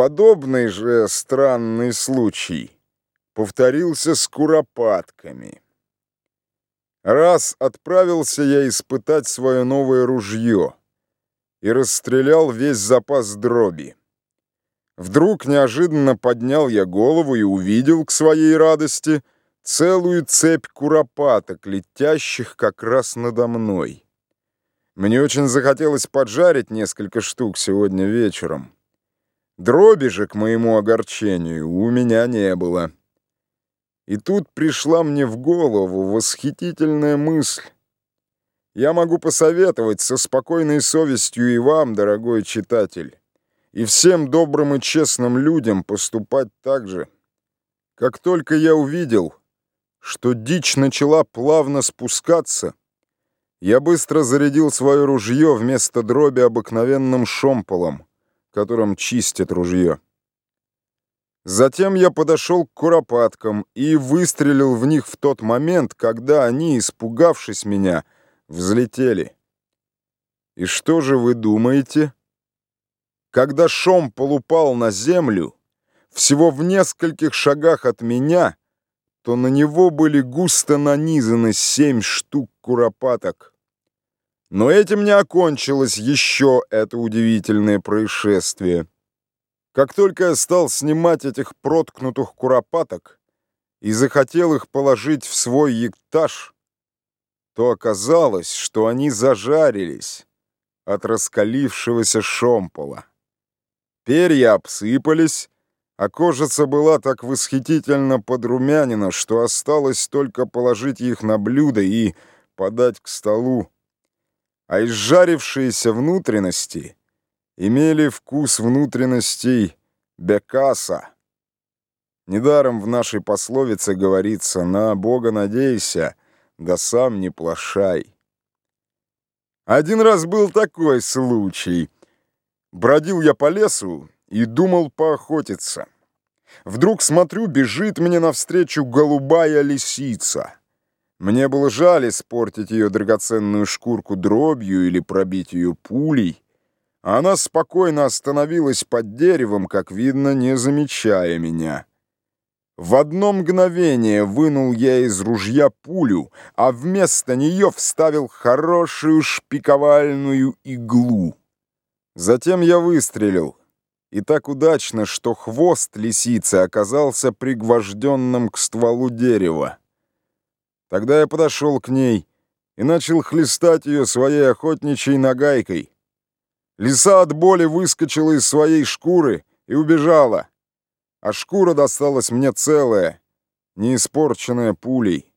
Подобный же странный случай повторился с куропатками. Раз отправился я испытать свое новое ружье и расстрелял весь запас дроби. Вдруг неожиданно поднял я голову и увидел к своей радости целую цепь куропаток, летящих как раз надо мной. Мне очень захотелось поджарить несколько штук сегодня вечером. Дроби к моему огорчению, у меня не было. И тут пришла мне в голову восхитительная мысль. Я могу посоветовать со спокойной совестью и вам, дорогой читатель, и всем добрым и честным людям поступать так же. Как только я увидел, что дичь начала плавно спускаться, я быстро зарядил свое ружье вместо дроби обыкновенным шомполом, которым чистят ружье. Затем я подошел к куропаткам и выстрелил в них в тот момент, когда они, испугавшись меня, взлетели. И что же вы думаете? Когда шомпол упал на землю, всего в нескольких шагах от меня, то на него были густо нанизаны семь штук куропаток. Но этим не окончилось еще это удивительное происшествие. Как только я стал снимать этих проткнутых куропаток и захотел их положить в свой ектаж, то оказалось, что они зажарились от раскалившегося шомпола. Перья обсыпались, а кожица была так восхитительно подрумянена, что осталось только положить их на блюдо и подать к столу а изжарившиеся внутренности имели вкус внутренностей бекаса. Недаром в нашей пословице говорится «на Бога надейся, да сам не плашай». Один раз был такой случай. Бродил я по лесу и думал поохотиться. Вдруг смотрю, бежит мне навстречу голубая лисица — мне было жаль испортить ее драгоценную шкурку дробью или пробить ее пулей. Она спокойно остановилась под деревом, как видно, не замечая меня. В одно мгновение вынул я из ружья пулю, а вместо нее вставил хорошую шпиковальную иглу. Затем я выстрелил, и так удачно, что хвост лисицы оказался пригвожденным к стволу дерева. Тогда я подошел к ней и начал хлестать ее своей охотничьей нагайкой. Лиса от боли выскочила из своей шкуры и убежала, а шкура досталась мне целая, не испорченная пулей.